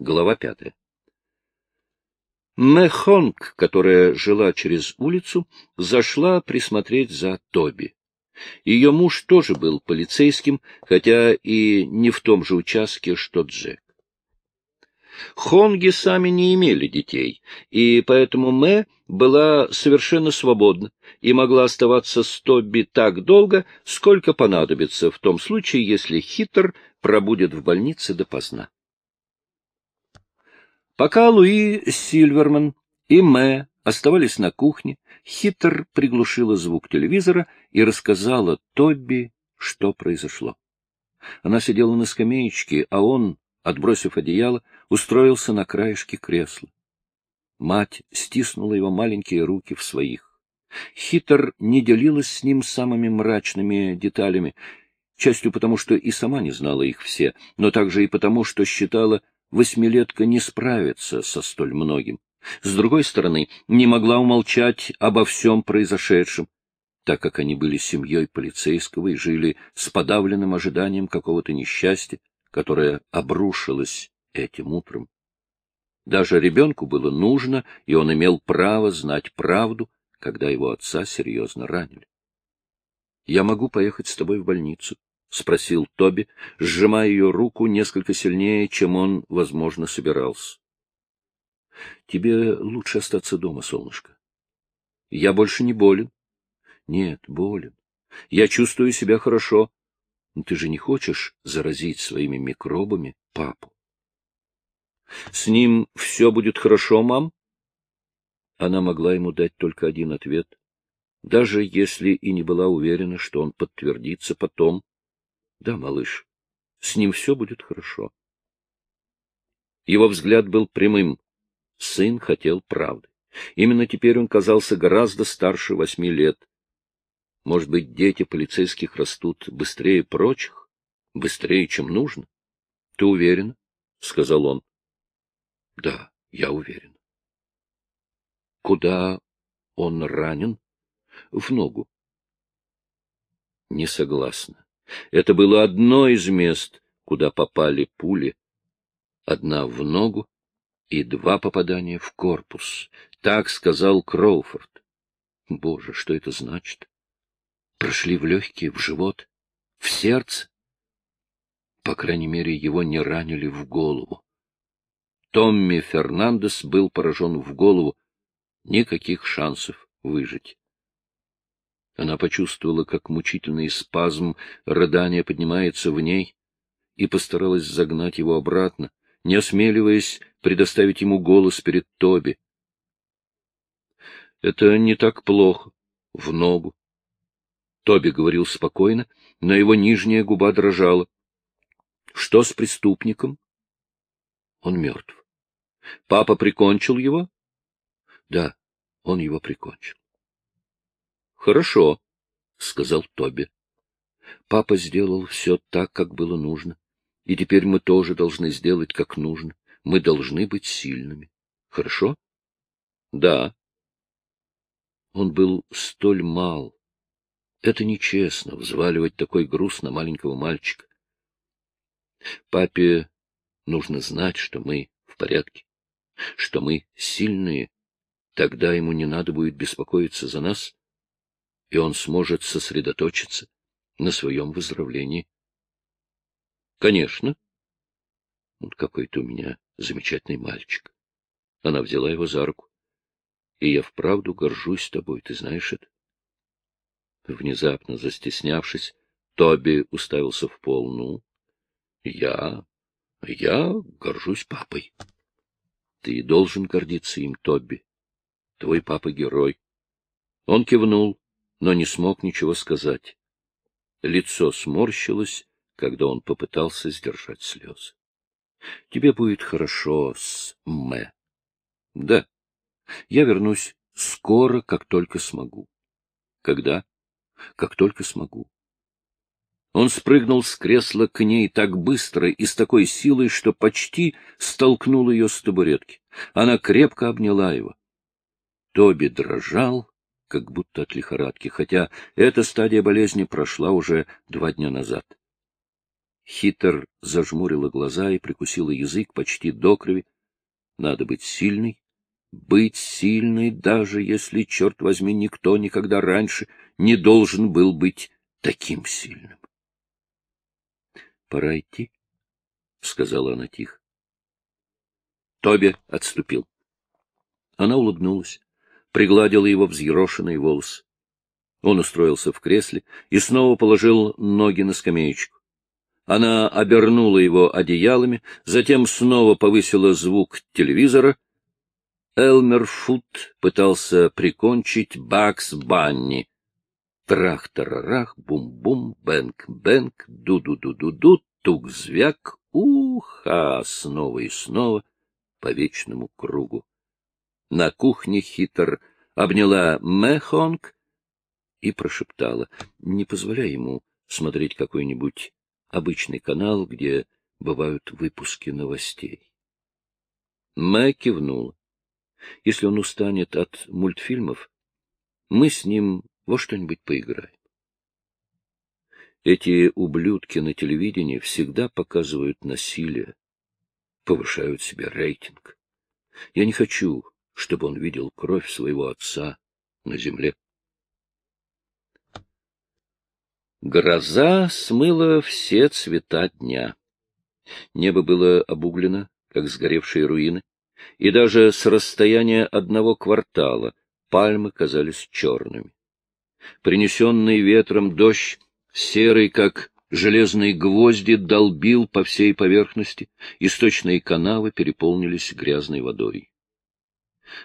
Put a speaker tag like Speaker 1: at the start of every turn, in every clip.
Speaker 1: Глава пятая. Мэхонг, которая жила через улицу, зашла присмотреть за Тоби. Ее муж тоже был полицейским, хотя и не в том же участке, что Джек. Хонги сами не имели детей, и поэтому Мэ была совершенно свободна и могла оставаться с Тобби так долго, сколько понадобится, в том случае, если Хитр пробудет в больнице допоздна. Пока Луи Сильверман и Мэ оставались на кухне, Хитр приглушила звук телевизора и рассказала Тобби, что произошло. Она сидела на скамеечке, а он, отбросив одеяло, устроился на краешке кресла. Мать стиснула его маленькие руки в своих. Хитр не делилась с ним самыми мрачными деталями, частью потому, что и сама не знала их все, но также и потому, что считала, восьмилетка не справится со столь многим. С другой стороны, не могла умолчать обо всем произошедшем, так как они были семьей полицейского и жили с подавленным ожиданием какого-то несчастья, которое обрушилось этим утром. Даже ребенку было нужно, и он имел право знать правду, когда его отца серьезно ранили. — Я могу поехать с тобой в больницу? — спросил Тоби, сжимая ее руку несколько сильнее, чем он, возможно, собирался. — Тебе лучше остаться дома, солнышко. — Я больше не болен. — Нет, болен. Я чувствую себя хорошо. Ты же не хочешь заразить своими микробами папу? — С ним все будет хорошо, мам? Она могла ему дать только один ответ, даже если и не была уверена, что он подтвердится потом. — Да, малыш, с ним все будет хорошо. Его взгляд был прямым. Сын хотел правды. Именно теперь он казался гораздо старше восьми лет. Может быть, дети полицейских растут быстрее прочих? Быстрее, чем нужно? — Ты уверен? — сказал он. Да, я уверен. Куда он ранен? В ногу. Не согласна. Это было одно из мест, куда попали пули. Одна в ногу и два попадания в корпус. Так сказал Кроуфорд. Боже, что это значит? Прошли в легкие, в живот, в сердце. По крайней мере, его не ранили в голову. Томми Фернандес был поражен в голову. Никаких шансов выжить. Она почувствовала, как мучительный спазм рыдания поднимается в ней, и постаралась загнать его обратно, не осмеливаясь предоставить ему голос перед Тоби. Это не так плохо. В ногу. Тоби говорил спокойно, но его нижняя губа дрожала. Что с преступником? Он мертв. Папа прикончил его? Да, он его прикончил. Хорошо, сказал Тоби. Папа сделал все так, как было нужно. И теперь мы тоже должны сделать, как нужно. Мы должны быть сильными. Хорошо? Да. Он был столь мал. Это нечестно, взваливать такой груз на маленького мальчика. Папе нужно знать, что мы в порядке что мы сильные, тогда ему не надо будет беспокоиться за нас, и он сможет сосредоточиться на своем выздоровлении. Конечно. Вот какой ты у меня замечательный мальчик. Она взяла его за руку. И я вправду горжусь тобой, ты знаешь это? Внезапно застеснявшись, Тоби уставился в пол. Ну, я... я горжусь папой. Ты должен гордиться им, Тобби. Твой папа — герой. Он кивнул, но не смог ничего сказать. Лицо сморщилось, когда он попытался сдержать слезы. — Тебе будет хорошо с Мэ. — Да. Я вернусь скоро, как только смогу. — Когда? — Как только смогу. Он спрыгнул с кресла к ней так быстро и с такой силой, что почти столкнул ее с табуретки. Она крепко обняла его. Тоби дрожал, как будто от лихорадки, хотя эта стадия болезни прошла уже два дня назад. Хитр зажмурила глаза и прикусила язык почти до крови. Надо быть сильной, быть сильной, даже если, черт возьми, никто никогда раньше не должен был быть таким сильным. — Пора идти, — сказала она тихо. Тоби отступил. Она улыбнулась, пригладила его взъерошенные волосы. Он устроился в кресле и снова положил ноги на скамеечку. Она обернула его одеялами, затем снова повысила звук телевизора. Элмер Фадд пытался прикончить Багз Банни. Трах-тарарах, бум-бум, бэнк-бэнк, ду-ду-ду-ду-ду, тук-звяк, уха, снова и снова по вечному кругу. На кухне хитр обняла Мэхонг и прошептала, не позволяй ему смотреть какой-нибудь обычный канал, где бывают выпуски новостей. Мэ кивнула. Если он устанет от мультфильмов, мы с ним во что-нибудь поиграем. Эти ублюдки на телевидении всегда показывают насилие, повышают себе рейтинг. Я не хочу, чтобы он видел кровь своего отца на земле. Гроза смыла все цвета дня. Небо было обуглено, как сгоревшие руины, и даже с расстояния одного квартала пальмы казались черными. Принесенный ветром дождь, серый, как железные гвозди, долбил по всей поверхности, источные канавы переполнились грязной водой.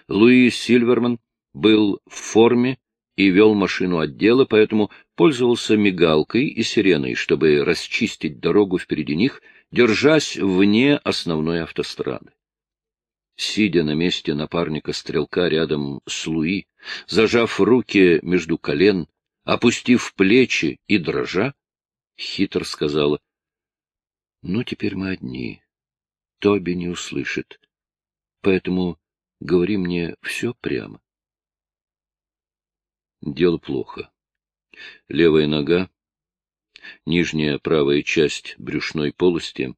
Speaker 1: Луи Сильверман был в форме и вел машину отдела, поэтому пользовался мигалкой и сиреной, чтобы расчистить дорогу впереди них, держась вне основной автострады. Сидя на месте напарника-стрелка рядом с Луи, зажав руки между колен, опустив плечи и дрожа, хитр сказала, — Ну, теперь мы одни. Тоби не услышит. Поэтому говори мне все прямо. Дело плохо. Левая нога, нижняя правая часть брюшной полости,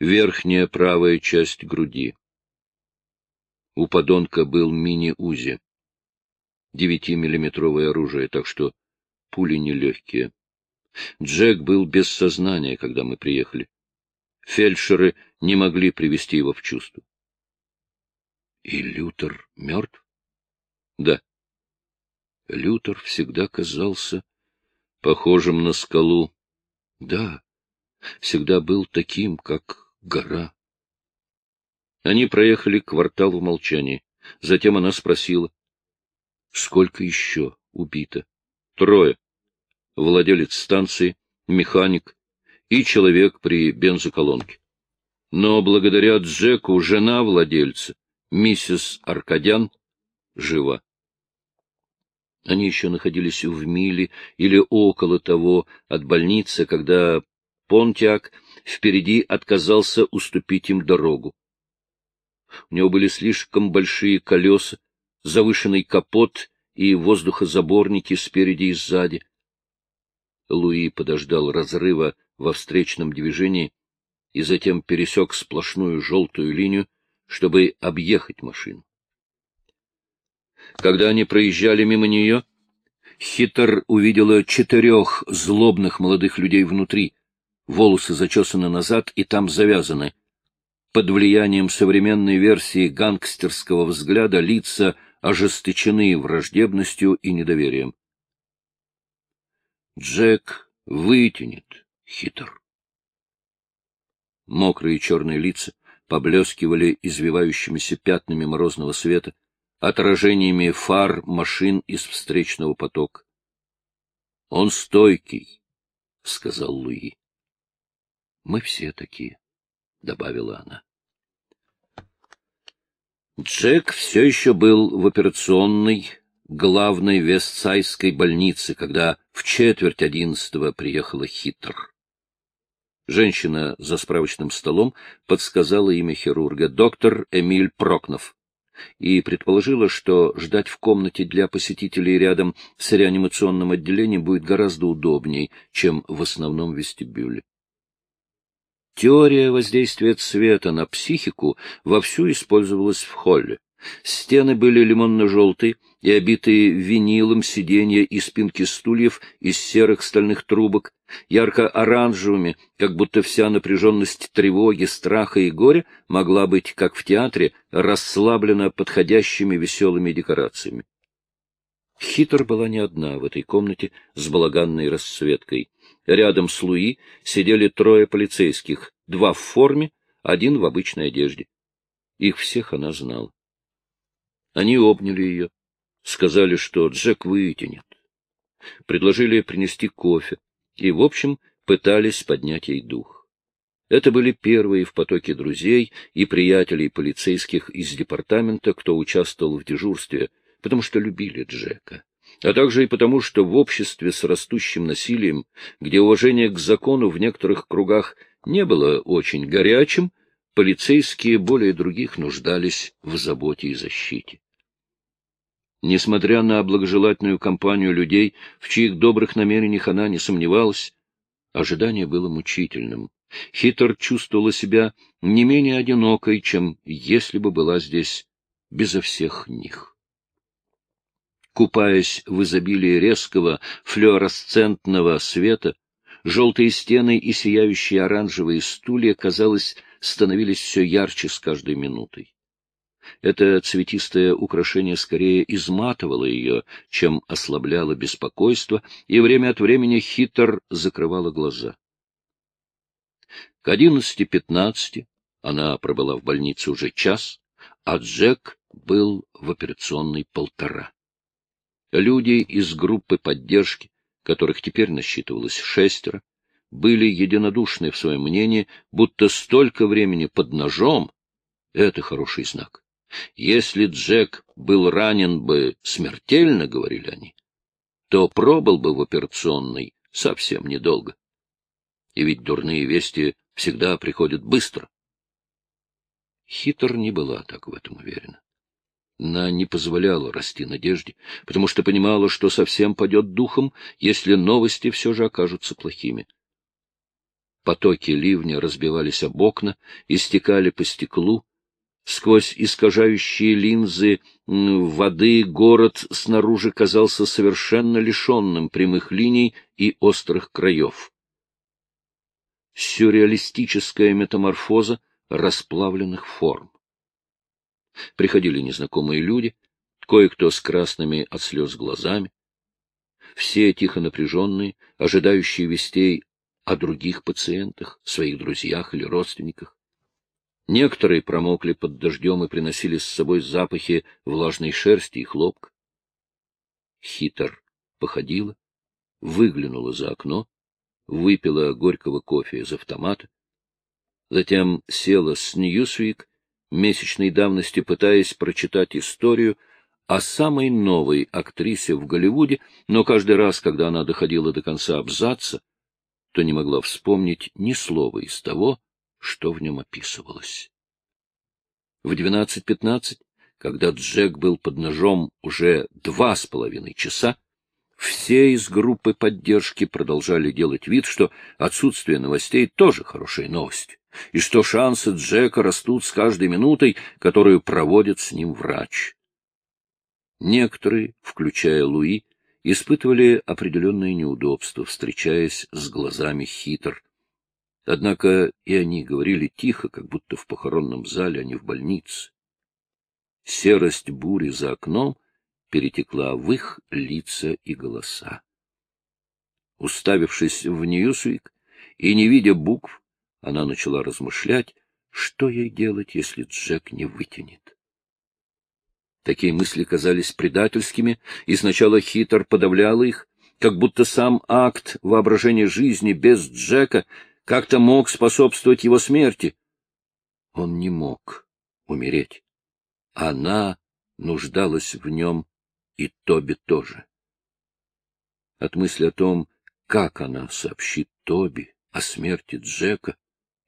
Speaker 1: верхняя правая часть груди. У подонка был мини-узи, девятимиллиметровое оружие, так что пули нелегкие. Джек был без сознания, когда мы приехали. Фельдшеры не могли привести его в чувство. — И Лютер мертв? — Да. Лютер всегда казался похожим на скалу. Да, всегда был таким, как гора. Они проехали квартал в молчании. Затем она спросила, сколько еще убито? Трое. Владелец станции, механик и человек при бензоколонке. Но благодаря Джеку жена владельца, миссис Аркадян, жива. Они еще находились в миле или около того от больницы, когда Понтиак впереди отказался уступить им дорогу. У него были слишком большие колеса, завышенный капот и воздухозаборники спереди и сзади. Луи подождал разрыва во встречном движении и затем пересек сплошную желтую линию, чтобы объехать машину. Когда они проезжали мимо нее, Хитр увидела четырех злобных молодых людей внутри. Волосы зачесаны назад и там завязаны. Под влиянием современной версии гангстерского взгляда лица ожесточены враждебностью и недоверием. Джек вытянет хитр. Мокрые черные лица поблескивали извивающимися пятнами морозного света, отражениями фар машин из встречного потока. — Он стойкий, — сказал Луи. — Мы все такие, — добавила она. Джек все еще был в операционной главной Вестсайской больнице, когда в четверть одиннадцатого приехала Хитр. Женщина за справочным столом подсказала имя хирурга, доктор Эмиль Прокнов и предположила, что ждать в комнате для посетителей рядом с реанимационным отделением будет гораздо удобней, чем в основном вестибюле. Теория воздействия цвета на психику вовсю использовалась в холле. Стены были лимонно-желтые и обитые винилом сиденья и спинки стульев из серых стальных трубок, ярко-оранжевыми, как будто вся напряженность тревоги, страха и горя могла быть, как в театре, расслаблена подходящими веселыми декорациями. Хитр была не одна в этой комнате с балаганной расцветкой. Рядом с Луи сидели трое полицейских, два в форме, один в обычной одежде. Их всех она знала. Они обняли ее, сказали, что Джек вытянет. Предложили принести кофе и, в общем, пытались поднять ей дух. Это были первые в потоке друзей и приятелей полицейских из департамента, кто участвовал в дежурстве, потому что любили Джека а также и потому, что в обществе с растущим насилием, где уважение к закону в некоторых кругах не было очень горячим, полицейские более других нуждались в заботе и защите. Несмотря на благожелательную компанию людей, в чьих добрых намерениях она не сомневалась, ожидание было мучительным. Хитр чувствовала себя не менее одинокой, чем если бы была здесь безо всех них. Купаясь в изобилии резкого флуоресцентного света, желтые стены и сияющие оранжевые стулья, казалось, становились все ярче с каждой минутой. Это цветистое украшение скорее изматывало ее, чем ослабляло беспокойство, и время от времени хитр закрывала глаза. К одиннадцати-пятнадцати она пробыла в больнице уже час, а Джек был в операционной полтора. Люди из группы поддержки, которых теперь насчитывалось шестеро, были единодушны в своем мнении, будто столько времени под ножом — это хороший знак. Если Джек был ранен бы смертельно, — говорили они, — то пробыл бы в операционной совсем недолго. И ведь дурные вести всегда приходят быстро. Хитр не была так в этом уверена. Она не позволяла расти надежде, потому что понимала, что совсем падет духом, если новости все же окажутся плохими. Потоки ливня разбивались об окна, истекали по стеклу. Сквозь искажающие линзы воды город снаружи казался совершенно лишенным прямых линий и острых краев. Сюрреалистическая метаморфоза расплавленных форм. Приходили незнакомые люди, кое-кто с красными от слез глазами. Все тихо напряженные, ожидающие вестей о других пациентах, своих друзьях или родственниках. Некоторые промокли под дождем и приносили с собой запахи влажной шерсти и хлопка. Хитр походила, выглянула за окно, выпила горького кофе из автомата, затем села с Ньюсвик месячной давности пытаясь прочитать историю о самой новой актрисе в Голливуде, но каждый раз, когда она доходила до конца абзаца, то не могла вспомнить ни слова из того, что в нем описывалось. В 12.15, когда Джек был под ножом уже два с половиной часа, все из группы поддержки продолжали делать вид, что отсутствие новостей тоже хорошая новость и что шансы Джека растут с каждой минутой, которую проводит с ним врач. Некоторые, включая Луи, испытывали определенные неудобства, встречаясь с глазами хитр. Однако и они говорили тихо, как будто в похоронном зале, а не в больнице. Серость бури за окном перетекла в их лица и голоса. Уставившись в Ньюсвик и не видя букв, она начала размышлять, что ей делать, если Джек не вытянет. Такие мысли казались предательскими, и сначала хитр подавлял их, как будто сам акт воображения жизни без Джека как-то мог способствовать его смерти. Он не мог умереть. Она нуждалась в нем, и Тоби тоже. От мысли о том, как она сообщит Тоби о смерти Джека,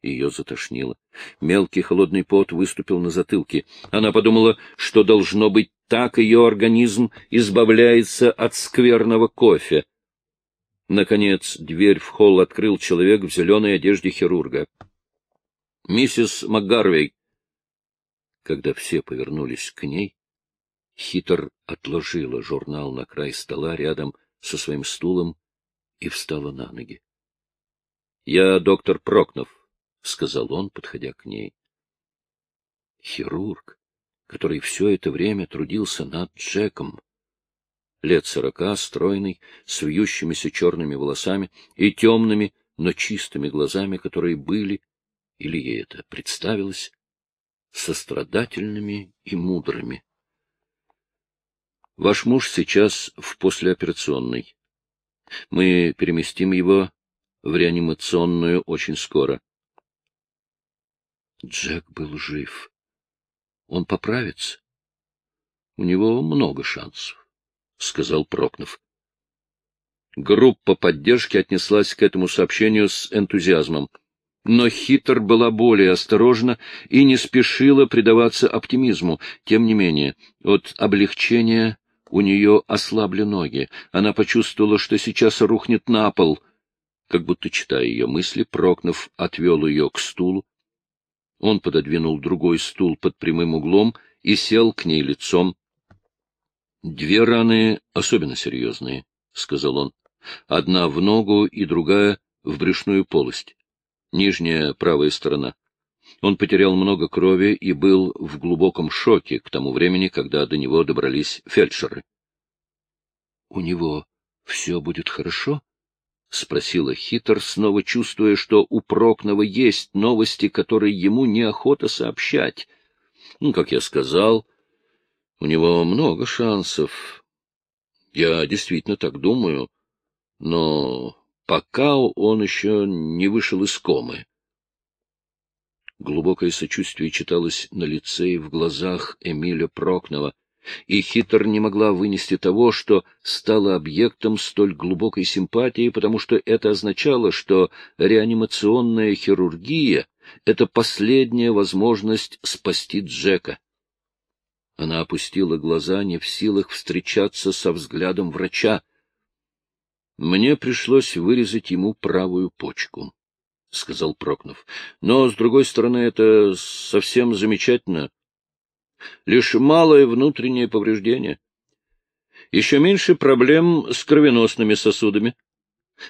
Speaker 1: ее затошнило. Мелкий холодный пот выступил на затылке. Она подумала, что должно быть так ее организм избавляется от скверного кофе. Наконец дверь в холл открыл человек в зеленой одежде хирурга. Миссис МакГарвей. Когда все повернулись к ней, Хитр отложила журнал на край стола рядом со своим стулом и встала на ноги. — Я доктор Прокнов, — сказал он, подходя к ней. Хирург, который все это время трудился над Джеком, лет сорока, стройный, с вьющимися черными волосами и темными, но чистыми глазами, которые были, или ей это представилось, сострадательными и мудрыми. Ваш муж сейчас в послеоперационной. Мы переместим его в реанимационную очень скоро. Джек был жив. Он поправится. У него много шансов, — сказал Прокнов. Группа поддержки отнеслась к этому сообщению с энтузиазмом. Но Хитр была более осторожна и не спешила предаваться оптимизму. Тем не менее, от облегчения у нее ослабли ноги. Она почувствовала, что сейчас рухнет на пол. Как будто читая ее мысли, Прокнов отвел ее к стулу. Он пододвинул другой стул под прямым углом и сел к ней лицом. — Две раны особенно серьезные, — сказал он. — Одна в ногу и другая в брюшную полость. Нижняя правая сторона. Он потерял много крови и был в глубоком шоке к тому времени, когда до него добрались фельдшеры. — У него все будет хорошо? — спросила Хитер, снова чувствуя, что у Прокнова есть новости, которые ему неохота сообщать. Ну, как я сказал, у него много шансов. Я действительно так думаю, но пока он еще не вышел из комы. Глубокое сочувствие читалось на лице и в глазах Эмиля Прокнова, и Хитр не могла вынести того, что стало объектом столь глубокой симпатии, потому что это означало, что реанимационная хирургия — это последняя возможность спасти Джека. Она опустила глаза, не в силах встречаться со взглядом врача. Мне пришлось вырезать ему правую почку. — сказал Прокнов. — Но, с другой стороны, это совсем замечательно. Лишь малое внутреннее повреждение. Еще меньше проблем с кровеносными сосудами.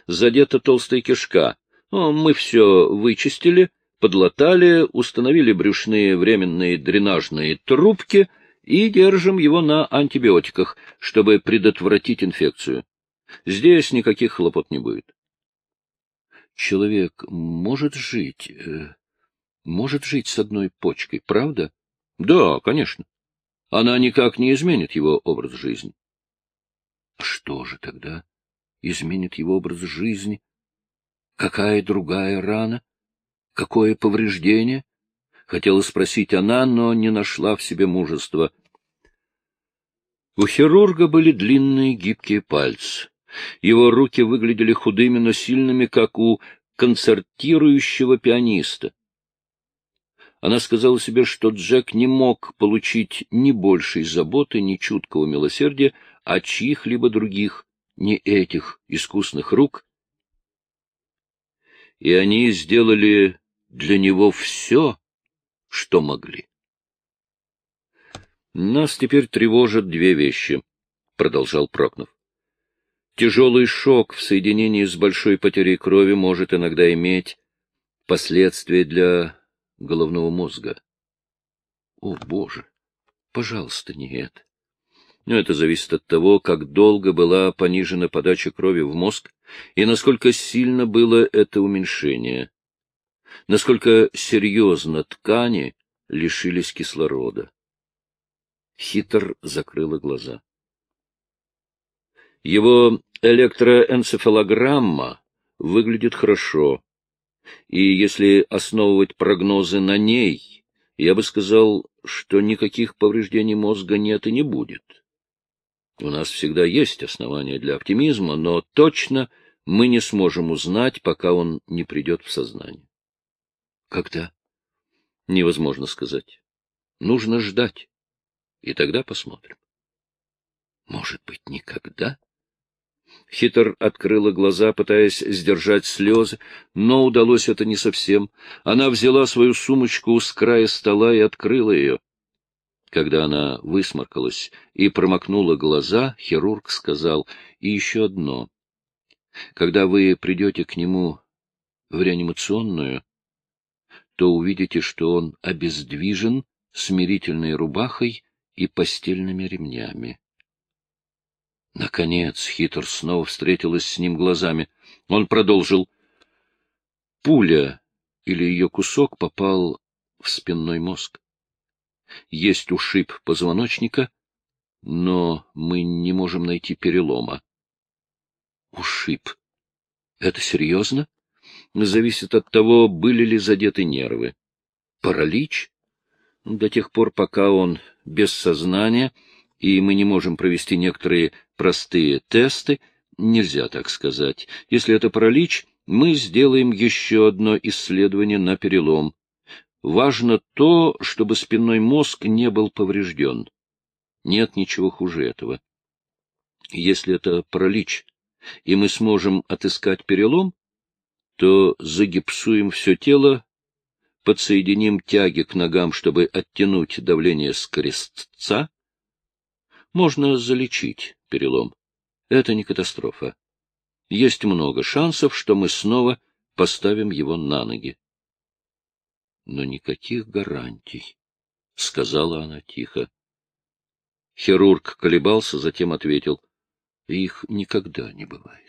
Speaker 1: Задета толстая кишка. Но мы все вычистили, подлатали, установили брюшные временные дренажные трубки и держим его на антибиотиках, чтобы предотвратить инфекцию. Здесь никаких хлопот не будет человек может жить, э, может жить с одной почкой, правда? Да, конечно. Она никак не изменит его образ жизни. Что же тогда изменит его образ жизни? Какая другая рана? Какое повреждение? Хотела спросить она, но не нашла в себе мужества. У хирурга были длинные гибкие пальцы. Его руки выглядели худыми, но сильными, как у концертирующего пианиста. Она сказала себе, что Джек не мог получить ни большей заботы, ни чуткого милосердия от чьих-либо других, ни этих искусных рук. И они сделали для него все, что могли. «Нас теперь тревожат две вещи», — продолжал Прокнов. Тяжелый шок в соединении с большой потерей крови может иногда иметь последствия для головного мозга. О, Боже! Пожалуйста, не это. Но это зависит от того, как долго была понижена подача крови в мозг и насколько сильно было это уменьшение, насколько серьезно ткани лишились кислорода. Хитр закрыла глаза. Его электроэнцефалограмма выглядит хорошо, и если основывать прогнозы на ней, я бы сказал, что никаких повреждений мозга нет и не будет. У нас всегда есть основания для оптимизма, но точно мы не сможем узнать, пока он не придет в сознание. Когда? Невозможно сказать. Нужно ждать, и тогда посмотрим. Может быть, никогда? Хитр открыла глаза, пытаясь сдержать слезы, но удалось это не совсем. Она взяла свою сумочку с края стола и открыла ее. Когда она высморкалась и промокнула глаза, хирург сказал, и еще одно. Когда вы придете к нему в реанимационную, то увидите, что он обездвижен смирительной рубахой и постельными ремнями. Наконец Хитр снова встретилась с ним глазами. Он продолжил. Пуля или ее кусок попал в спинной мозг. Есть ушиб позвоночника, но мы не можем найти перелома. Ушиб. Это серьезно? Зависит от того, были ли задеты нервы. Паралич? До тех пор, пока он без сознания, и мы не можем провести некоторые простые тесты, нельзя так сказать. Если это паралич, мы сделаем еще одно исследование на перелом. Важно то, чтобы спинной мозг не был поврежден. Нет ничего хуже этого. Если это паралич, и мы сможем отыскать перелом, то загипсуем все тело, подсоединим тяги к ногам, чтобы оттянуть давление с крестца. Можно залечить перелом. Это не катастрофа. Есть много шансов, что мы снова поставим его на ноги но никаких гарантий, — сказала она тихо. Хирург колебался, затем ответил, — их никогда не бывает.